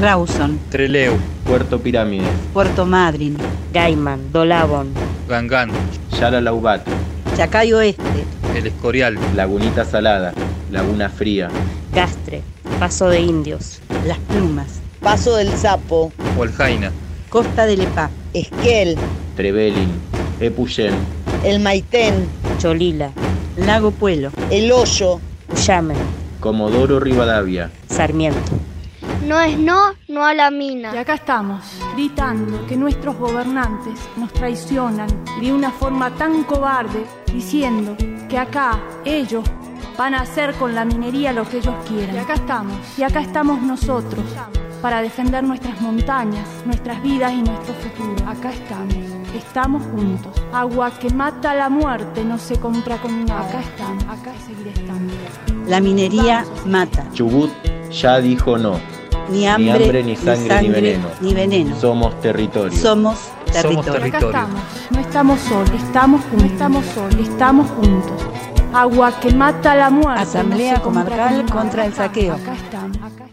Rawson, Treleu, Puerto Pirámides, Puerto Madryn, Gaiman, Dolabon, Gangán, Yalalaubat, Chacay Oeste, El Escorial, Lagunita Salada, Laguna Fría, Gastre, Paso de Indios, Las Plumas, Paso del Sapo, Hualjaina, Costa del Epá, Esquel, Trevelin, Epuyén, El Maitén, Cholila, Lago Puelo, El Hoyo, Ullamen, Comodoro Rivadavia, Sarmiento. No es no, no a la mina. Y acá estamos, gritando que nuestros gobernantes nos traicionan de una forma tan cobarde, diciendo que acá ellos van a hacer con la minería lo que ellos quieran. Y acá estamos, y acá estamos nosotros, para defender nuestras montañas, nuestras vidas y nuestro futuro. Acá estamos, estamos juntos. Agua que mata a la muerte no se compra con nada. Acá estamos, acá seguiré estando. La minería mata. Chubut ya dijo no. Ni Ni hambre, hambre, ni sangre, ni veneno. ni veneno. Somos territorio. Somos Somos territorio. Acá territorio. estamos, no estamos solos, estamos juntos, no estamos solos, estamos juntos. Agua que mata a la muerte. Asamblea Comarcal contra el saqueo. Acá estamos, acá